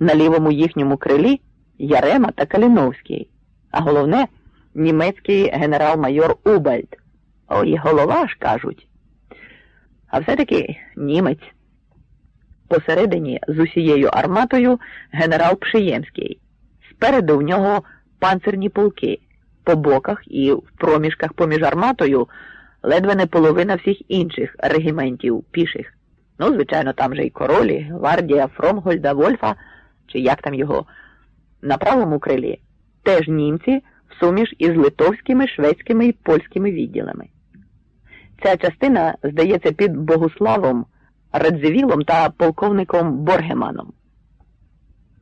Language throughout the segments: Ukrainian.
на лівому їхньому крилі Ярема та Каліновський, а головне німецький генерал-майор Убальд. Ой, голова ж кажуть. А все-таки німець. Посередині з усією арматою генерал Пшиємський. Спереду в нього панцирні полки, по боках і в проміжках поміж арматою ледве не половина всіх інших регіментів піших. Ну, звичайно, там же і королі, гвардія Фромгольда, Вольфа, чи як там його, на правому крилі, теж німці в суміш із литовськими, шведськими і польськими відділами. Ця частина здається під Богуславом, Радзивілом та полковником Боргеманом.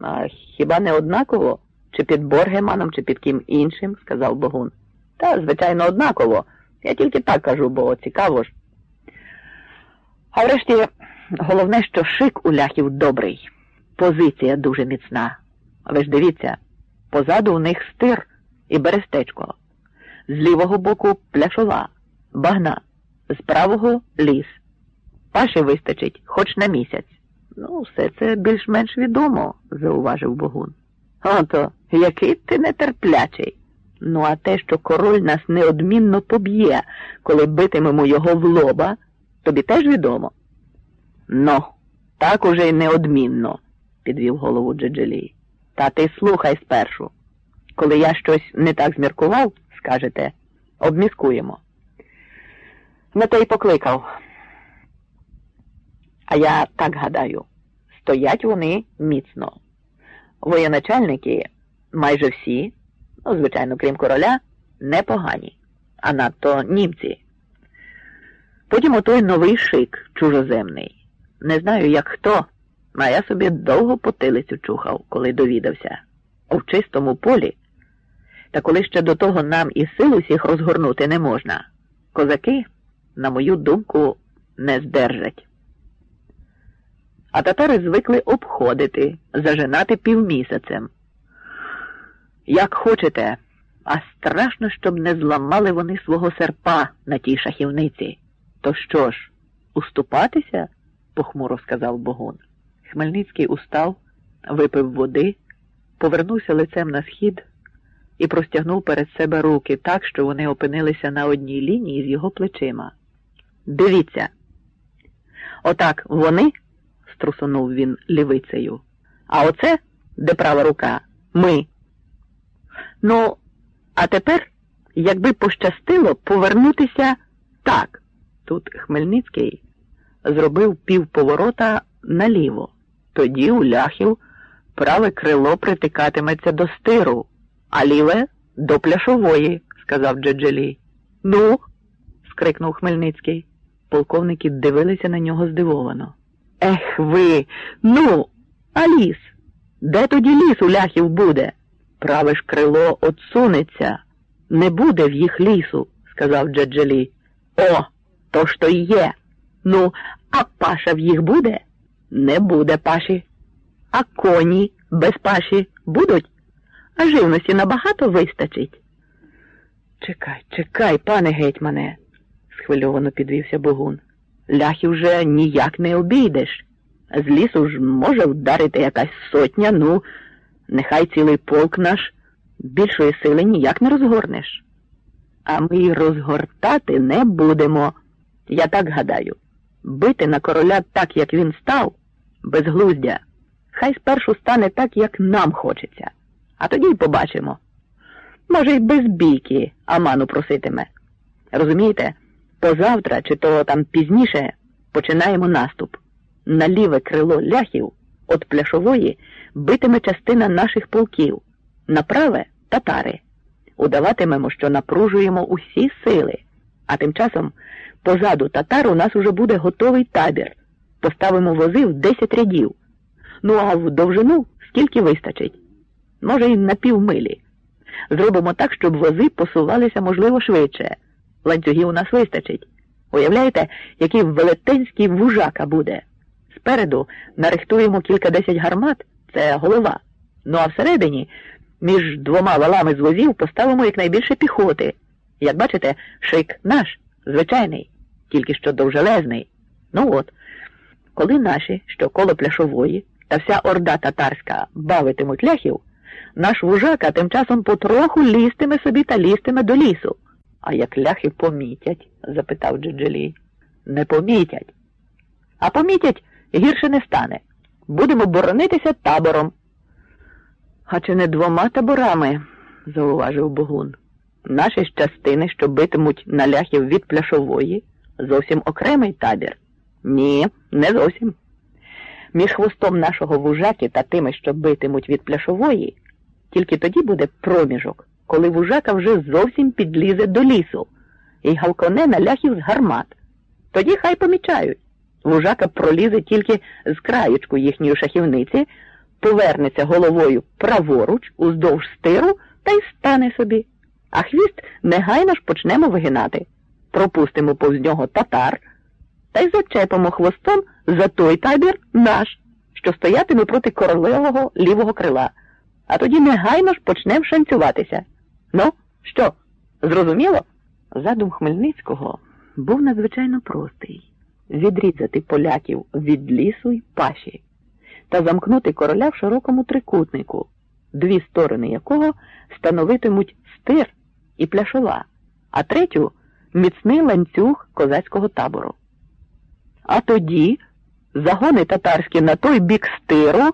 А хіба не однаково? Чи під Боргеманом, чи під ким іншим, сказав Богун. Та, звичайно, однаково. Я тільки так кажу, бо цікаво ж. А врешті, головне, що шик у ляхів добрий, позиція дуже міцна. Ви ж дивіться, позаду у них стир і берестечко, з лівого боку пляшова, багна, з правого ліс. Паші вистачить хоч на місяць. Ну, все це більш-менш відомо, зауважив Богун. Ото, який ти нетерплячий. Ну, а те, що король нас неодмінно поб'є, коли битимемо його в лоба, тобі теж відомо? Ну, так уже й неодмінно, підвів голову Джеджелій. Та ти слухай спершу. Коли я щось не так зміркував, скажете, обміскуємо. Не те й покликав. А я так гадаю, стоять вони міцно. Воєначальники майже всі, ну, звичайно, крім короля, непогані, а надто німці. Потім отой новий шик чужоземний. Не знаю, як хто, а я собі довго потилицю чухав, коли довідався. В чистому полі. Та коли ще до того нам і сил усіх розгорнути не можна, козаки, на мою думку, не здержать. А татари звикли обходити, зажинати півмісяцем. Як хочете, а страшно, щоб не зламали вони свого серпа на тій шахівниці. То що ж, уступатися? похмуро сказав Богун. Хмельницький устав, випив води, повернувся лицем на схід і простягнув перед себе руки так, що вони опинилися на одній лінії з його плечима. Дивіться. Отак вони, струсонув він лівицею. А оце, де права рука, ми. Ну, а тепер, якби пощастило повернутися так. Тут Хмельницький зробив півповорота наліво. Тоді у ляхів праве крило притикатиметься до стиру, а ліве до пляшової, сказав Джеджелі. Ну, скрикнув Хмельницький. Полковники дивилися на нього здивовано. Ех ви, ну, а ліс? Де тоді ліс у ляхів буде? Праве ж крило отсунеться. Не буде в їх лісу, сказав Джеджелі. О, то ж то й є. Ну, а паша в їх буде? Не буде паші. А коні без паші будуть? А живності набагато вистачить. Чекай, чекай, пане гетьмане, схвильовано підвівся Богун. Ляхів вже ніяк не обійдеш. З лісу ж може вдарити якась сотня, ну, нехай цілий полк наш більшої сили ніяк не розгорнеш. А ми розгортати не будемо. Я так гадаю, бити на короля так, як він став, безглуздя. Хай спершу стане так, як нам хочеться, а тоді й побачимо. Може, й без бійки Аману проситиме. Розумієте, позавтра, чи то там пізніше, починаємо наступ. На ліве крило ляхів от пляшової битиме частина наших полків, на праве татари. Удаватимемо, що напружуємо усі сили, а тим часом позаду татар у нас уже буде готовий табір. Поставимо вози в 10 рядів. Ну а в довжину скільки вистачить? Може, й на півмилі. Зробимо так, щоб вози посувалися, можливо, швидше. Ланцюгів у нас вистачить. Уявляєте, який велетенський вужака буде. Спереду нарихтуємо кілька десять гармат, це голова. Ну а всередині, між двома валами з возів поставимо якнайбільше піхоти. Як бачите, шик наш, звичайний, тільки що довжелезний. Ну от, коли наші, що коло пляшової, та вся орда татарська бавитимуть ляхів, наш вужака тим часом потроху лістиме собі та лістиме до лісу. А як ляхи помітять? запитав Джеджелій. Не помітять. А помітять гірше не стане. Будемо боронитися табором. А чи не двома таборами? зауважив Богун. Наші частини, що битимуть на ляхів від пляшової, зовсім окремий табір. Ні, не зовсім. Між хвостом нашого вужаки та тими, що битимуть від пляшової, тільки тоді буде проміжок, коли вужака вже зовсім підлізе до лісу і галконе на ляхів з гармат. Тоді хай помічають. Вужака пролізе тільки з краєчку їхньої шахівниці, повернеться головою праворуч, уздовж стиру та й стане собі. А хвіст негайно ж почнемо вигинати. Пропустимо повз нього татар та й зачепимо хвостом за той табір наш, що стоятиме проти королевого лівого крила. А тоді негайно ж почнемо шанцюватися. Ну, що, зрозуміло? Задум Хмельницького був надзвичайно простий відрізати поляків від лісу й паші та замкнути короля в широкому трикутнику, дві сторони якого становитимуть стир і пляшова, а третю міцний ланцюг козацького табору. А тоді загони татарські на той бік стиру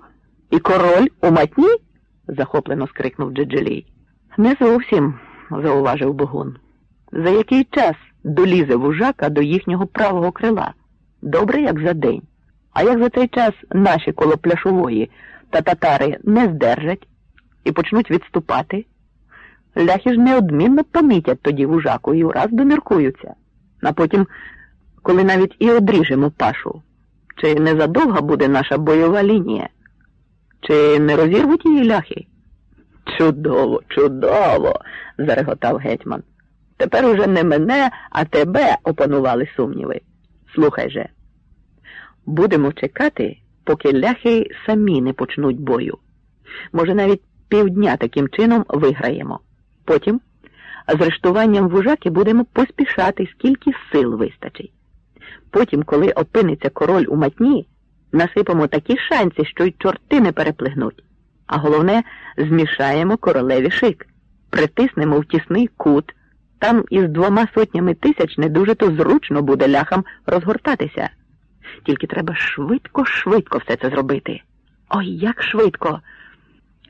і король у матні? захоплено скрикнув Джеджелій. Не зовсім, зауважив Богун. За який час долізе вужака до їхнього правого крила? Добре, як за день. А як за цей час наші коло пляшової та татари не здержать і почнуть відступати? Ляхи ж неодмінно помітять тоді вужаку і ураз доміркуються. А потім, коли навіть і одріжемо пашу, чи не задовга буде наша бойова лінія? Чи не розірвуть її ляхи? Чудово, чудово, зареготав гетьман. Тепер уже не мене, а тебе опанували сумніви. Слухай же, будемо чекати, поки ляхи самі не почнуть бою. Може, навіть півдня таким чином виграємо. Потім з рештуванням вужаки будемо поспішати, скільки сил вистачить. Потім, коли опиниться король у матні, насипемо такі шанці, що й чорти не переплигнуть. А головне, змішаємо королеві шик, притиснемо в тісний кут. Там із двома сотнями тисяч не дуже то зручно буде ляхам розгортатися. Тільки треба швидко-швидко все це зробити. Ой, як швидко!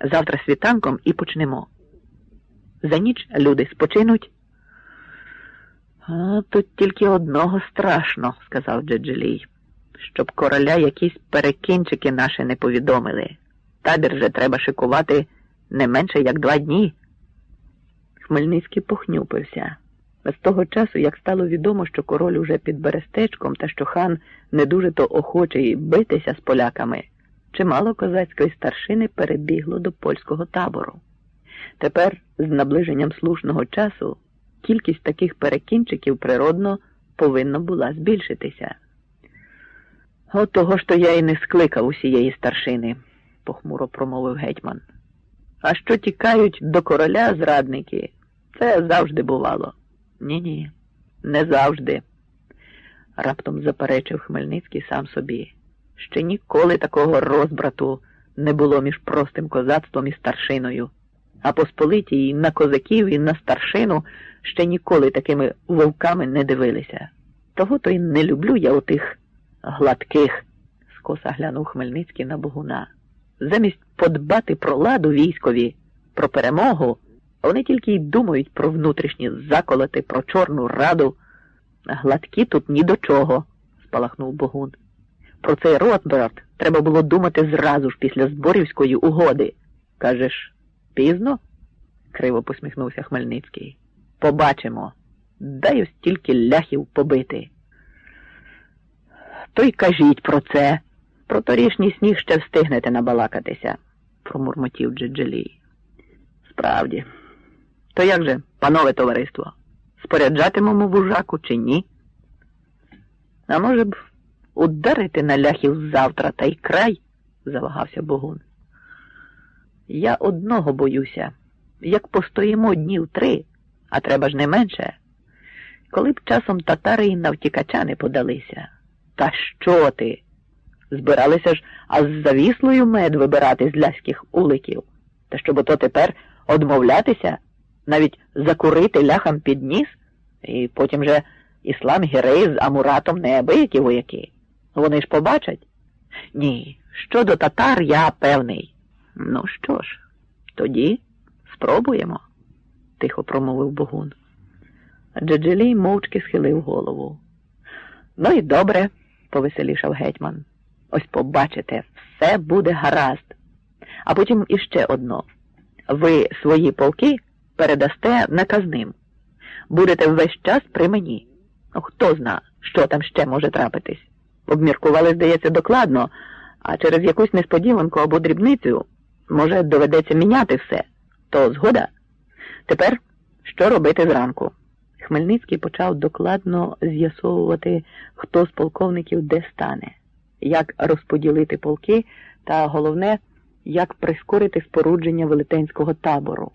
Завтра світанком і почнемо. За ніч люди спочинуть. А тут тільки одного страшно, сказав Джеджелій, щоб короля якісь перекінчики наші не повідомили. Табір же треба шикувати не менше як два дні. Хмельницький похнюпився. З того часу, як стало відомо, що король уже під Берестечком та що хан не дуже то охочий битися з поляками, чимало козацької старшини перебігло до польського табору. Тепер, з наближенням слушного часу, кількість таких перекінчиків природно повинна була збільшитися. От того ж то я і не скликав усієї старшини, похмуро промовив гетьман. А що тікають до короля зрадники, це завжди бувало. Ні, ні, не завжди, раптом заперечив Хмельницький сам собі. Ще ніколи такого розбрату не було між простим козацтвом і старшиною, а посполиті і на козаків, і на старшину ще ніколи такими вовками не дивилися. Того то й не люблю я отих гладких, скоса глянув Хмельницький на богуна замість подбати про ладу військові, про перемогу, вони тільки й думають про внутрішні заколоти, про Чорну раду. Гладкі тут ні до чого, спалахнув Богун. Про цей Ротберт треба було думати зразу ж після Зборівської угоди. Кажеш, пізно? криво посміхнувся Хмельницький. Побачимо. Дай ось тільки ляхів побити. То й кажіть про це. Про торішній сніг ще встигнете набалакатися, промурмотів Джеджелій. Справді, то як же, панове товариство, споряджатимемо вужаку чи ні? А може б ударити на ляхів завтра та й край? завагався Богун. Я одного боюся, як постоїмо днів три, а треба ж не менше, коли б часом татари і навтікача не подалися. Та що ти? Збиралися ж аж з завіслою мед вибирати з ляських уликів. Та щоб ото тепер одмовлятися, навіть закурити ляхам під ніс, і потім же іслам Гірей з Амуратом неабиякі вояки. Вони ж побачать. Ні, щодо татар я певний. Ну що ж, тоді спробуємо, тихо промовив Богун. Джаджелій мовчки схилив голову. Ну і добре, повеселішав гетьман. Ось побачите, все буде гаразд. А потім іще одно. Ви свої полки передасте наказним. Будете весь час при мені. Ну, хто зна, що там ще може трапитись. Обміркували, здається, докладно, а через якусь несподіванку або дрібницю, може, доведеться міняти все. То згода. Тепер що робити зранку? Хмельницький почав докладно з'ясовувати, хто з полковників де стане, як розподілити полки, та головне, як прискорити спорудження велетенського табору.